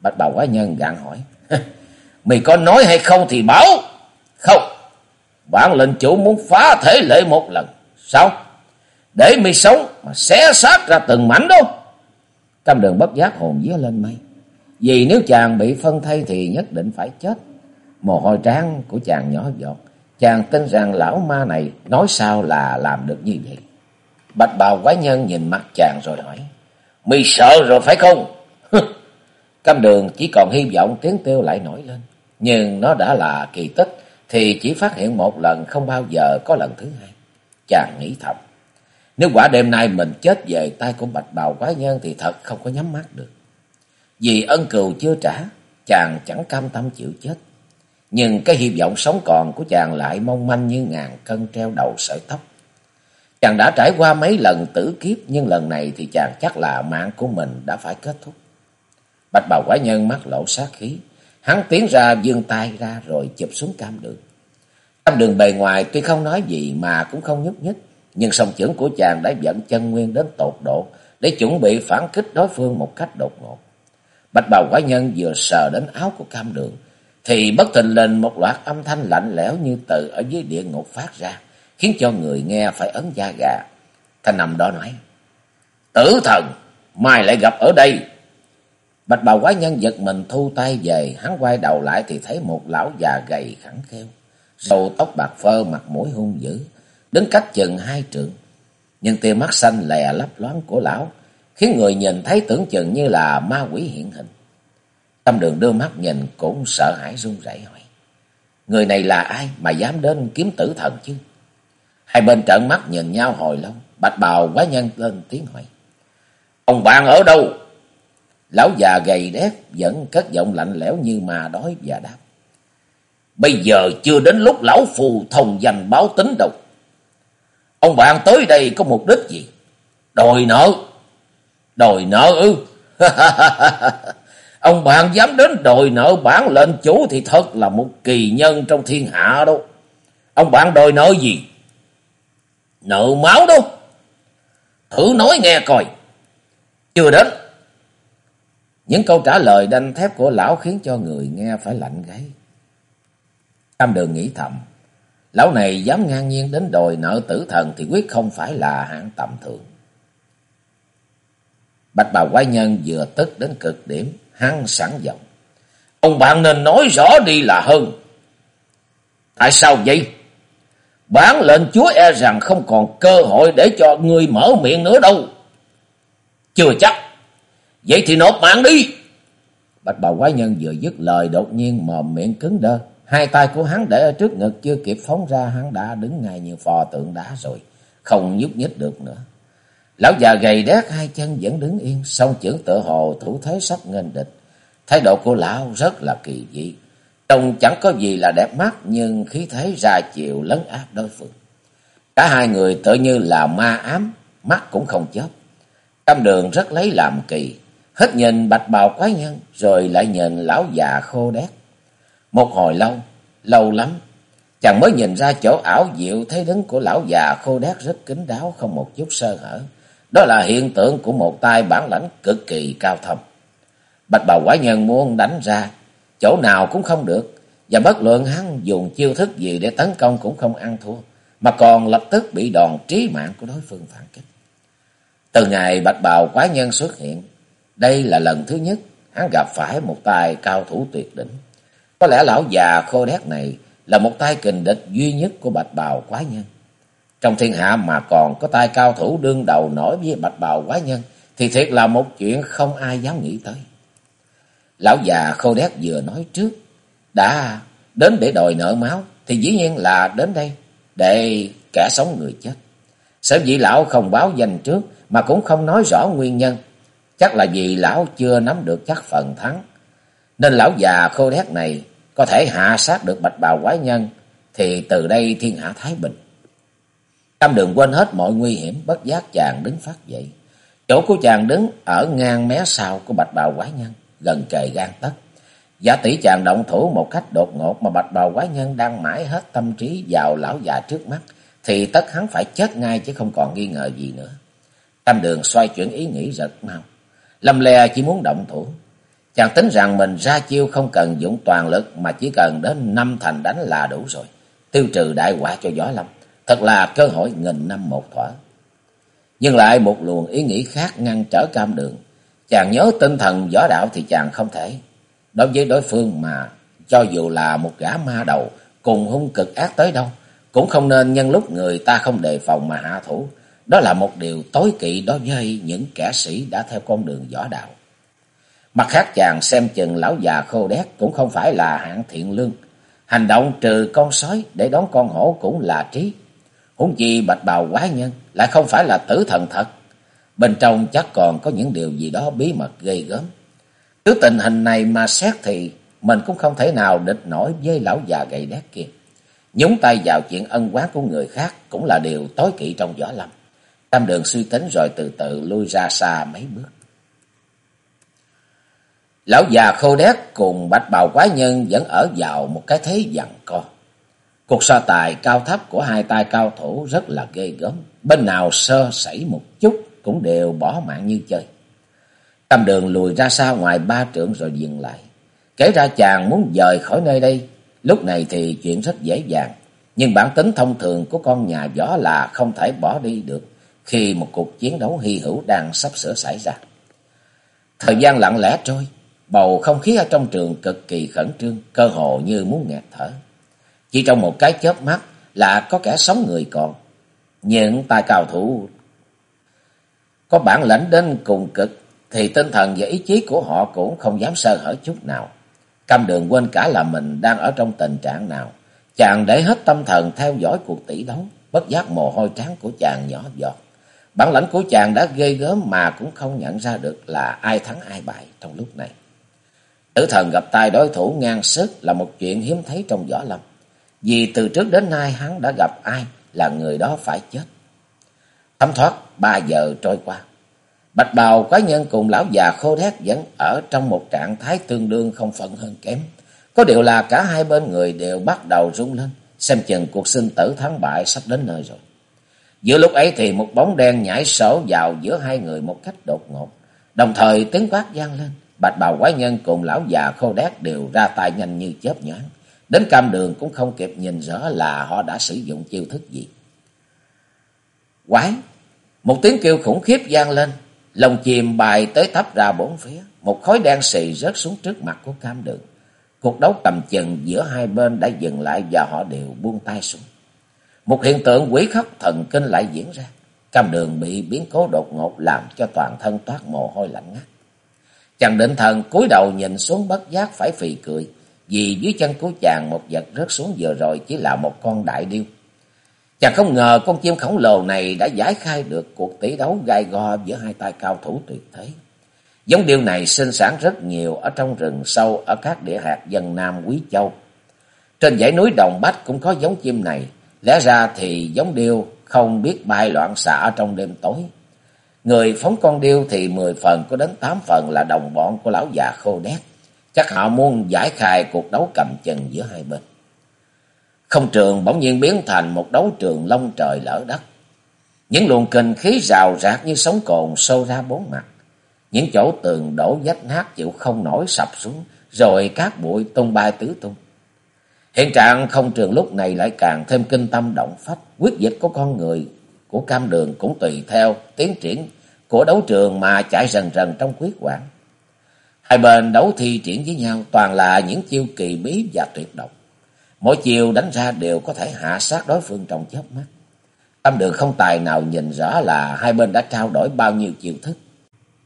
Bạch bào quá nhân gạn hỏi. Mày có nói hay không thì bảo. Không. Bản lệnh chủ muốn phá thể lệ một lần. Sao? Để mày sống mà xé xác ra từng mảnh đó. Cam đường bất giác hồn vía lên mây. Vì nếu chàng bị phân thay thì nhất định phải chết. Mồ hôi trang của chàng nhỏ giọt. Chàng tin rằng lão ma này nói sao là làm được như vậy. Bạch bào quái nhân nhìn mặt chàng rồi hỏi. mì sợ rồi phải không? Cam đường chỉ còn hy vọng tiếng kêu lại nổi lên. Nhưng nó đã là kỳ tích thì chỉ phát hiện một lần không bao giờ có lần thứ hai. Chàng nghĩ thầm. Nếu quả đêm nay mình chết về tay của bạch bào quái nhân thì thật không có nhắm mắt được. Vì ân cừu chưa trả, chàng chẳng cam tâm chịu chết. Nhưng cái hy vọng sống còn của chàng lại mong manh như ngàn cân treo đầu sợi tóc. Chàng đã trải qua mấy lần tử kiếp nhưng lần này thì chàng chắc là mạng của mình đã phải kết thúc. Bạch bào quả nhân mắt lộ sát khí. Hắn tiến ra dương tay ra rồi chụp xuống cam đường. Cam đường bề ngoài tuy không nói gì mà cũng không nhúc nhích. Nhưng song chưởng của chàng đã dẫn chân nguyên đến tột độ để chuẩn bị phản kích đối phương một cách đột ngột. Bạch bào quả nhân vừa sờ đến áo của cam đường thì bất tình lên một loạt âm thanh lạnh lẽo như từ ở dưới địa ngục phát ra, khiến cho người nghe phải ấn da gà. Thanh nằm đó nói, Tử thần, mai lại gặp ở đây. Bạch bào quái nhân giật mình thu tay về, hắn quay đầu lại thì thấy một lão già gầy khẳng kheo, râu tóc bạc phơ, mặt mũi hung dữ, đứng cách chừng hai trượng. Nhưng tia mắt xanh lè lấp loáng của lão, khiến người nhìn thấy tưởng chừng như là ma quỷ hiện hình. Tâm đường đưa mắt nhìn cũng sợ hãi run rẩy hỏi. Người này là ai mà dám đến kiếm tử thần chứ? Hai bên trợn mắt nhìn nhau hồi lâu, bạch bào quá nhân lên tiếng hỏi. Ông bạn ở đâu? Lão già gầy đét vẫn cất giọng lạnh lẽo như mà đói và đáp. Bây giờ chưa đến lúc lão phù thông danh báo tính đâu. Ông bạn tới đây có mục đích gì? Đòi nợ. Đòi nợ ư? ông bạn dám đến đòi nợ bản lệnh chủ thì thật là một kỳ nhân trong thiên hạ đâu. Ông bạn đòi nợ gì? Nợ máu đâu. Thử nói nghe coi. Chưa đến. Những câu trả lời đanh thép của lão khiến cho người nghe phải lạnh gáy. Tam đường nghĩ thầm. Lão này dám ngang nhiên đến đòi nợ tử thần thì quyết không phải là hạng tầm thường. Bạch bào quái nhân vừa tức đến cực điểm, hăng sẵn giọng. Ông bạn nên nói rõ đi là hơn. Tại sao vậy? Bản lệnh chúa e rằng không còn cơ hội để cho người mở miệng nữa đâu. Chưa chắc. Vậy thì nộp mạng đi. Bạch bào quái nhân vừa dứt lời, đột nhiên mồm miệng cứng đơ. Hai tay của hắn để ở trước ngực, chưa kịp phóng ra, hắn đã đứng ngay như phò tượng đá rồi. Không nhúc nhích được nữa. Lão già gầy đét, hai chân vẫn đứng yên. Song chưởng tự hồ thủ thế sắp nghênh địch. Thái độ của lão rất là kỳ dị. Trông chẳng có gì là đẹp mắt nhưng khí thế ra chịu lấn áp đối phương. Cả hai người tự như là ma ám, mắt cũng không chớp. Cam đường rất lấy làm kỳ, hết nhìn bạch bào quái nhân rồi lại nhìn lão già khô đét. Một hồi lâu, lâu lắm, chàng mới nhìn ra chỗ ảo diệu thấy đứng của lão già khô đét rất kín đáo không một chút sơ hở. Đó là hiện tượng của một tay bản lãnh cực kỳ cao thâm. Bạch bào quái nhân muốn đánh ra, chỗ nào cũng không được, và bất luận hắn dùng chiêu thức gì để tấn công cũng không ăn thua, mà còn lập tức bị đòn trí mạng của đối phương phản kích. Từ ngày bạch bào quái nhân xuất hiện, đây là lần thứ nhất hắn gặp phải một tài cao thủ tuyệt đỉnh. Có lẽ lão già khô đét này là một tay kình địch duy nhất của bạch bào quái nhân. Trong thiên hạ mà còn có tay cao thủ đương đầu nổi với bạch bào quái nhân, thì thiệt là một chuyện không ai dám nghĩ tới. Lão già khô đét vừa nói trước, đã đến để đòi nợ máu, thì dĩ nhiên là đến đây để kẻ sống người chết. Sở dĩ lão không báo danh trước mà cũng không nói rõ nguyên nhân, chắc là vì lão chưa nắm được chắc phần thắng. Nên lão già khô đét này có thể hạ sát được bạch bào quái nhân, thì từ đây thiên hạ thái bình. Tam đường quên hết mọi nguy hiểm, bất giác chàng đứng phát dậy. Chỗ của chàng đứng ở ngang mé sau của bạch bào quái nhân, gần kề gan tất. Giả tỷ chàng động thủ một cách đột ngột mà bạch bào quái nhân đang mãi hết tâm trí vào lão già trước mắt, thì tất hắn phải chết ngay chứ không còn nghi ngờ gì nữa. Tam đường xoay chuyển ý nghĩ rất mau. Lâm le chỉ muốn động thủ. Chàng tính rằng mình ra chiêu không cần dụng toàn lực mà chỉ cần đến năm thành đánh là đủ rồi. Tiêu trừ đại quả cho gió lâm. Thật là cơ hội nghìn năm một thỏa. Nhưng lại một luồng ý nghĩ khác ngăn trở cam đường. Chàng nhớ tinh thần võ đạo thì chàng không thể. Đối với đối phương mà cho dù là một gã ma đầu cùng hung cực ác tới đâu. Cũng không nên nhân lúc người ta không đề phòng mà hạ thủ. Đó là một điều tối kỵ đối với những kẻ sĩ đã theo con đường võ đạo. Mặt khác, chàng xem chừng lão già khô đét cũng không phải là hạng thiện lương. Hành động trừ con sói để đón con hổ cũng là trí. Huống chi bạch bào quái nhân lại không phải là tử thần thật. Bên trong chắc còn có những điều gì đó bí mật gây gớm. Cứ tình hình này mà xét thì mình cũng không thể nào địch nổi với lão già gầy đét kia. Nhúng tay vào chuyện ân quán của người khác cũng là điều tối kỵ trong võ lâm. Tam đường suy tính rồi từ từ lui ra xa mấy bước. Lão già khô đét cùng bạch bào quái nhân vẫn ở vào một cái thế dằn co. Cuộc so tài cao thấp của hai tay cao thủ rất là ghê gớm. Bên nào sơ sẩy một chút cũng đều bỏ mạng như chơi. Tam đường lùi ra xa ngoài ba trượng rồi dừng lại. Kể ra chàng muốn dời khỏi nơi đây. Lúc này thì chuyện rất dễ dàng. Nhưng bản tính thông thường của con nhà gió là không thể bỏ đi được khi một cuộc chiến đấu hy hữu đang sắp sửa xảy ra. Thời gian lặng lẽ trôi, bầu không khí ở trong trường cực kỳ khẩn trương, cơ hồ như muốn nghẹt thở. Chỉ trong một cái chớp mắt là có kẻ sống người còn. Những tài cao thủ có bản lãnh đến cùng cực thì tinh thần và ý chí của họ cũng không dám sơ hở chút nào. Cam đường quên cả là mình đang ở trong tình trạng nào. Chàng để hết tâm thần theo dõi cuộc tỷ đấu, bất giác mồ hôi trán của chàng nhỏ giọt. Bản lãnh của chàng đã ghê gớm mà cũng không nhận ra được là ai thắng ai bại trong lúc này. Tử thần gặp tay đối thủ ngang sức là một chuyện hiếm thấy trong võ lâm. Vì từ trước đến nay hắn đã gặp ai là người đó phải chết. Thấm thoát ba giờ trôi qua. Bạch bào quái nhân cùng lão già khô đét vẫn ở trong một trạng thái tương đương không phận hơn kém. Có điều là cả hai bên người đều bắt đầu rung lên, xem chừng cuộc sinh tử thắng bại sắp đến nơi rồi. Giữa lúc ấy thì một bóng đen nhảy sổ vào giữa hai người một cách đột ngột. Đồng thời tiếng quát vang lên, bạch bào quái nhân cùng lão già khô đét đều ra tay nhanh như chớp nhoáng. Đến cam đường cũng không kịp nhìn rõ là họ đã sử dụng chiêu thức gì. Quái! Một tiếng kêu khủng khiếp gian lên, lồng chìm bài tới thấp ra bốn phía. Một khói đen xì rớt xuống trước mặt của cam đường. Cuộc đấu cầm chừng giữa hai bên đã dừng lại và họ đều buông tay xuống. Một hiện tượng quỷ khóc thần kinh lại diễn ra. Cam đường bị biến cố đột ngột làm cho toàn thân toát mồ hôi lạnh ngắt. Chàng định thần cúi đầu nhìn xuống bất giác phải phì cười. Vì dưới chân của chàng một vật rớt xuống vừa rồi chỉ là một con đại điêu. Chàng không ngờ con chim khổng lồ này đã giải khai được cuộc tỷ đấu gai go giữa hai tay cao thủ tuyệt thế. Giống điêu này sinh sản rất nhiều ở trong rừng sâu ở các địa hạt dân Nam Quý Châu. Trên dãy núi Đồng Bách cũng có giống chim này. Lẽ ra thì giống điêu không biết bay loạn xạ trong đêm tối. Người phóng con điêu thì mười phần có đến tám phần là đồng bọn của lão già khô đét. Chắc họ muốn giải khai cuộc đấu cầm chừng giữa hai bên. Không trường bỗng nhiên biến thành một đấu trường long trời lỡ đất. Những luồng kinh khí rào rạc như sóng cồn sâu ra bốn mặt. Những chỗ tường đổ vách nát chịu không nổi sập xuống, rồi các bụi tung bay tứ tung. Hiện trạng không trường lúc này lại càng thêm kinh tâm động phách, quyết dịch của con người, của cam đường cũng tùy theo tiến triển của đấu trường mà chạy rần rần trong quyết quản. Hai bên đấu thi triển với nhau toàn là những chiêu kỳ bí và tuyệt độc. Mỗi chiều đánh ra đều có thể hạ sát đối phương trong chớp mắt. Tâm đường không tài nào nhìn rõ là hai bên đã trao đổi bao nhiêu chiêu thức.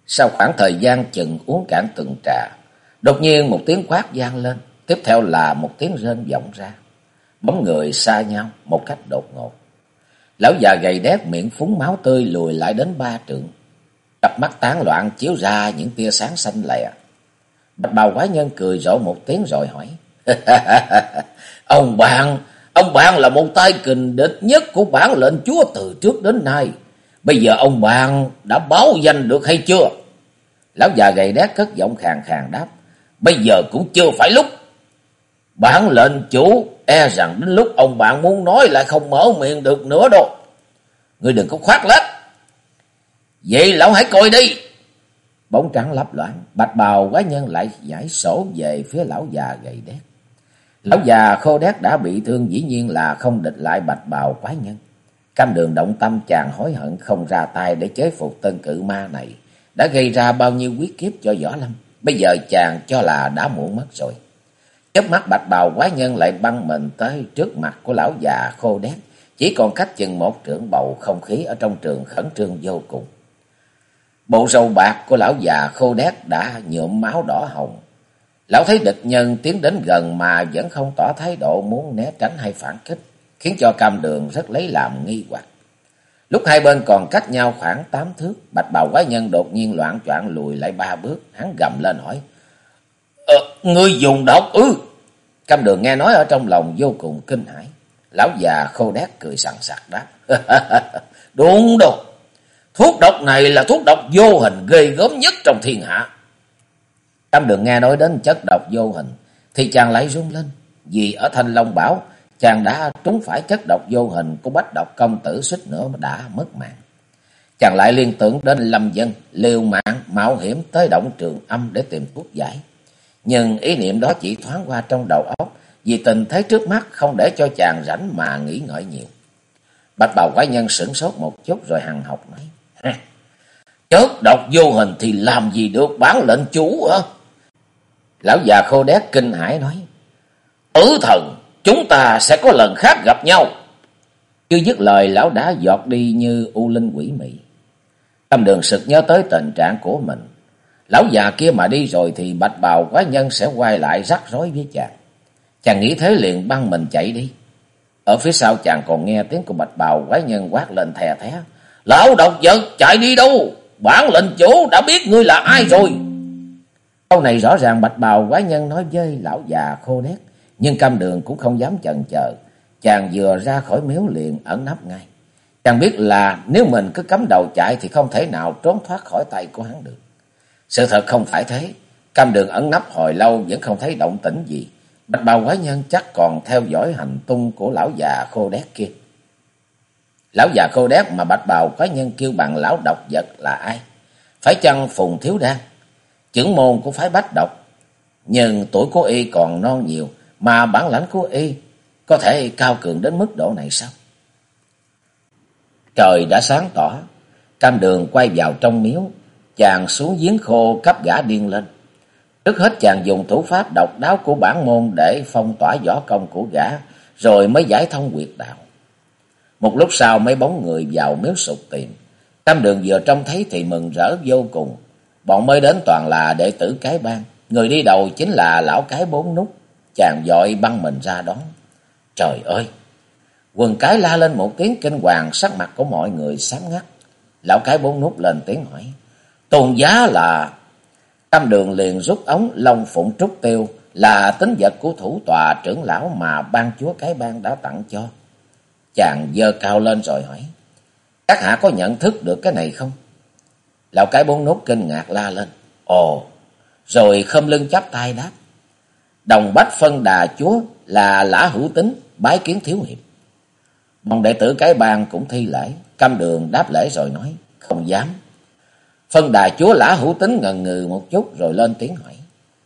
Sau khoảng thời gian chừng uống cạn từng trà, đột nhiên một tiếng quát vang lên, tiếp theo là một tiếng rên vọng ra. Bóng người xa nhau một cách đột ngột. Lão già gầy đét miệng phúng máu tươi lùi lại đến ba trượng. Cặp mắt tán loạn chiếu ra những tia sáng xanh lè. Bạch bào quái nhân cười rộ một tiếng rồi hỏi. ông bạn, ông bạn là một tay kình địch nhất của bản lệnh chúa từ trước đến nay. Bây giờ ông bạn đã báo danh được hay chưa? Lão già gầy đét cất giọng khàn khàn đáp. Bây giờ cũng chưa phải lúc. Bản lệnh chủ e rằng đến lúc ông bạn muốn nói lại không mở miệng được nữa đâu. Ngươi đừng có khoát lết. Vậy lão hãy coi đi. Bóng trắng lấp loạn, bạch bào quái nhân lại giải sổ về phía lão già gầy đét. Lão già khô đét đã bị thương, dĩ nhiên là không địch lại bạch bào quái nhân. Cam đường động tâm chàng hối hận không ra tay để chế phục tân cự ma này. Đã gây ra bao nhiêu quyết kiếp cho Võ Lâm. Bây giờ chàng cho là đã muộn mất rồi. Chớp mắt bạch bào quái nhân lại băng mình tới trước mặt của lão già khô đét. Chỉ còn cách chừng một trưởng bầu không khí ở trong trường khẩn trương vô cùng. Bộ râu bạc của lão già khô đét đã nhuộm máu đỏ hồng. Lão thấy địch nhân tiến đến gần mà vẫn không tỏ thái độ muốn né tránh hay phản kích, khiến cho cam đường rất lấy làm nghi hoặc. Lúc hai bên còn cách nhau khoảng tám thước, bạch bào quái nhân đột nhiên loạn choạng lùi lại ba bước, hắn gầm lên hỏi. Ờ, ngươi dùng độc ư? Cam đường nghe nói ở trong lòng vô cùng kinh hãi. Lão già khô đét cười sẵn sặc đáp. Đúng đồ thuốc độc này là thuốc độc vô hình ghê gớm nhất trong thiên hạ. Cam đường nghe nói đến chất độc vô hình, thì chàng lại run lên. Vì ở Thanh Long Bảo, chàng đã trúng phải chất độc vô hình của bách độc công tử suýt nữa đã mất mạng. Chàng lại liên tưởng đến lâm dân, liều mạng, mạo hiểm tới động trường âm để tìm thuốc giải. Nhưng ý niệm đó chỉ thoáng qua trong đầu óc, vì tình thế trước mắt không để cho chàng rảnh mà nghĩ ngợi nhiều. Bạch bào quái nhân sửng sốt một chút rồi hằng học nói. Chớt độc vô hình thì làm gì được bán lệnh chủ hả? Lão già khô đét kinh hãi nói. Tử thần, chúng ta sẽ có lần khác gặp nhau. Chưa dứt lời lão đã giọt đi như u linh quỷ mị. Tâm đường sực nhớ tới tình trạng của mình. Lão già kia mà đi rồi thì bạch bào quái nhân sẽ quay lại rắc rối với chàng. Chàng nghĩ thế liền băng mình chạy đi. Ở phía sau chàng còn nghe tiếng của bạch bào quái nhân quát lên thè thé. Lão độc vật chạy đi đâu? Bản lệnh chủ đã biết ngươi là ai rồi. Câu này rõ ràng bạch bào quái nhân nói với lão già khô nét. Nhưng cam đường cũng không dám chần chờ. Chàng vừa ra khỏi miếu liền ẩn nấp ngay. Chàng biết là nếu mình cứ cắm đầu chạy thì không thể nào trốn thoát khỏi tay của hắn được. Sự thật không phải thế. Cam đường ẩn nấp hồi lâu vẫn không thấy động tĩnh gì. Bạch bào quái nhân chắc còn theo dõi hành tung của lão già khô đét kia. Lão già khô đét mà bạch bào quái nhân kêu bằng lão độc vật là ai? Phải chăng Phùng Thiếu Đan? Chưởng môn của phái bách độc. Nhưng tuổi của y còn non nhiều mà bản lãnh của y có thể cao cường đến mức độ này sao? Trời đã sáng tỏ. Cam đường quay vào trong miếu. Chàng xuống giếng khô cấp gã điên lên. Trước hết chàng dùng thủ pháp độc đáo của bản môn để phong tỏa võ công của gã, rồi mới giải thông quyệt đạo. Một lúc sau mấy bóng người vào miếu sụp tìm. Tam đường vừa trông thấy thì mừng rỡ vô cùng. Bọn mới đến toàn là đệ tử cái bang. Người đi đầu chính là lão cái bốn nút. Chàng dội băng mình ra đón. Trời ơi! Quần cái la lên một tiếng kinh hoàng, sắc mặt của mọi người sáng ngắt. Lão cái bốn nút lên tiếng hỏi. Tôn giá là Tam đường liền rút ống long phụng trúc tiêu, là tính vật của thủ tòa trưởng lão mà ban chúa cái bang đã tặng cho. Chàng dơ cao lên rồi hỏi. Các hạ có nhận thức được cái này không? Lão cái bốn nốt kinh ngạc la lên. Ồ! Rồi khâm lưng chắp tay đáp. Đồng bách phân đà chúa là lã hữu tính, bái kiến thiếu hiệp. Bọn đệ tử cái bang cũng thi lễ, cam đường đáp lễ rồi nói. Không dám. Phân đà chúa lã hữu tính ngần ngừ một chút rồi lên tiếng hỏi.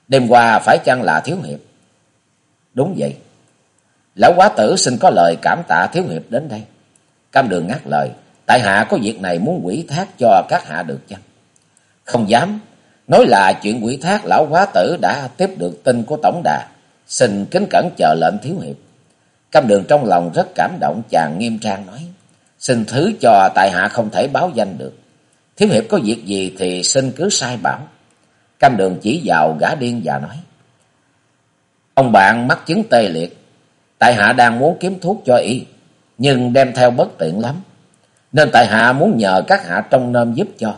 Đêm qua phải chăng là thiếu hiệp? Đúng vậy. Lão quá tử xin có lời cảm tạ thiếu hiệp đến đây. Cam đường ngắt lời. Tại hạ có việc này muốn quỷ thác cho các hạ được chăng? Không dám. Nói là chuyện quỷ thác, lão quá tử đã tiếp được tin của tổng đà. Xin kính cẩn chờ lệnh thiếu hiệp. Cam đường trong lòng rất cảm động, chàng nghiêm trang nói. Xin thứ cho tại hạ không thể báo danh được. Thiếu hiệp có việc gì thì xin cứ sai bảo. Cam đường chỉ vào gã điên và nói. Ông bạn mắc chứng tê liệt. Tại hạ đang muốn kiếm thuốc cho y. Nhưng đem theo bất tiện lắm. Nên tại hạ muốn nhờ các hạ trong nôm giúp cho.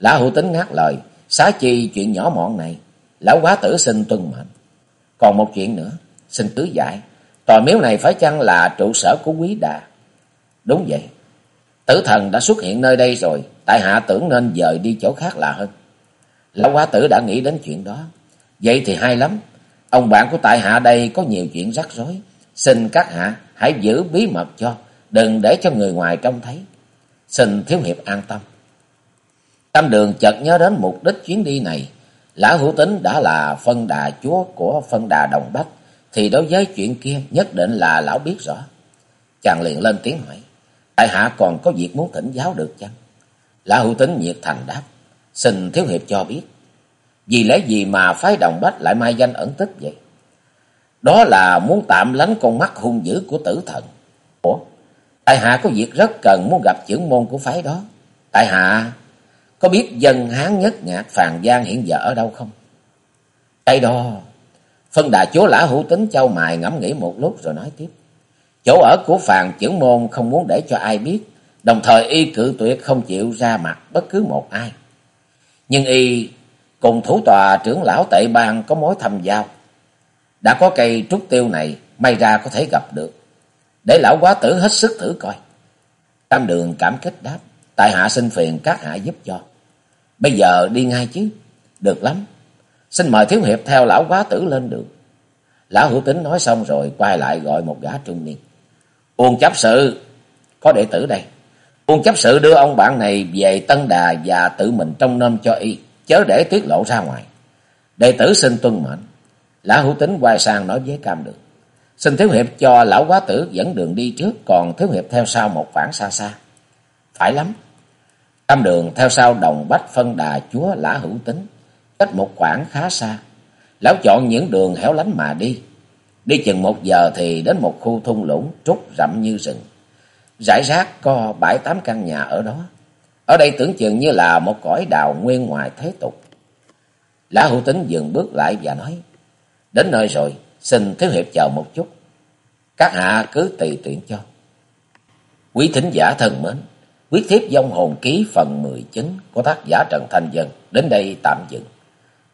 Lã hữu tính ngắt lời. Xá chi chuyện nhỏ mọn này. Lão quá tử xin tuân mệnh. Còn một chuyện nữa. Xin tứ giải. Tòa miếu này phải chăng là trụ sở của quý đà? Đúng vậy. Tử thần đã xuất hiện nơi đây rồi. Tại hạ tưởng nên dời đi chỗ khác là hơn. Lão quá tử đã nghĩ đến chuyện đó. Vậy thì hay lắm. Ông bạn của tại hạ đây có nhiều chuyện rắc rối. Xin các hạ hãy giữ bí mật cho. Đừng để cho người ngoài trông thấy. Xin thiếu hiệp an tâm. Tam đường chợt nhớ đến mục đích chuyến đi này. Lã hữu tính đã là phân đà chúa của phân đà Đồng Bách. Thì đối với chuyện kia nhất định là lão biết rõ. Chàng liền lên tiếng hỏi. Tại hạ còn có việc muốn thỉnh giáo được chăng? Lã hữu tính nhiệt thành đáp. Xin thiếu hiệp cho biết. Vì lẽ gì mà phái Đồng Bách lại mai danh ẩn tích vậy? Đó là muốn tạm lánh con mắt hung dữ của tử thần. Tại hạ có việc rất cần muốn gặp trưởng môn của phái đó. Tại hạ có biết dân Hán nhất nhạc Phàn Giang hiện giờ ở đâu không? Cái đó... Phân đà chúa lã hữu tính châu mài ngẫm nghĩ một lúc rồi nói tiếp. Chỗ ở của Phàn trưởng môn không muốn để cho ai biết. Đồng thời y cự tuyệt không chịu ra mặt bất cứ một ai. Nhưng y cùng thủ tòa trưởng lão tệ bang có mối thầm giao. Đã có cây trúc tiêu này, may ra có thể gặp được. Để lão quá tử hết sức thử coi. Tam đường cảm kích đáp. Tại hạ xin phiền các hạ giúp cho. Bây giờ đi ngay chứ. Được lắm. Xin mời thiếu hiệp theo lão quá tử lên đường. Lão hữu tính nói xong rồi quay lại gọi một gã trung niên. Uông chấp sự. Có đệ tử đây. Uông chấp sự đưa ông bạn này về Tân Đà và tự mình trông nom cho y. Chớ để tiết lộ ra ngoài. Đệ tử xin tuân mệnh. Lão hữu tính quay sang nói với cam đường. Xin thiếu hiệp cho lão quá tử dẫn đường đi trước. Còn thiếu hiệp theo sau một khoảng xa xa. Phải lắm. tam đường theo sau đồng bách phân đà chúa lã hữu tính. Cách một khoảng khá xa. Lão chọn những đường hẻo lánh mà đi. Đi chừng một giờ thì đến một khu thung lũng trúc rậm như rừng. Rải rác có bãi tám căn nhà ở đó. Ở đây tưởng chừng như là một cõi đào nguyên ngoài thế tục. Lã hữu tính dừng bước lại và nói. Đến nơi rồi, xin thiếu hiệp chờ một chút. Các hạ cứ tùy tiện cho. Quý thính giả thân mến, quyết thiếp dông hồn ký phần 19 của tác giả Trần Thanh Dân đến đây tạm dừng.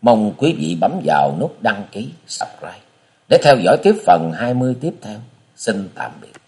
Mong quý vị bấm vào nút đăng ký, subscribe để theo dõi tiếp phần 20 tiếp theo. Xin tạm biệt.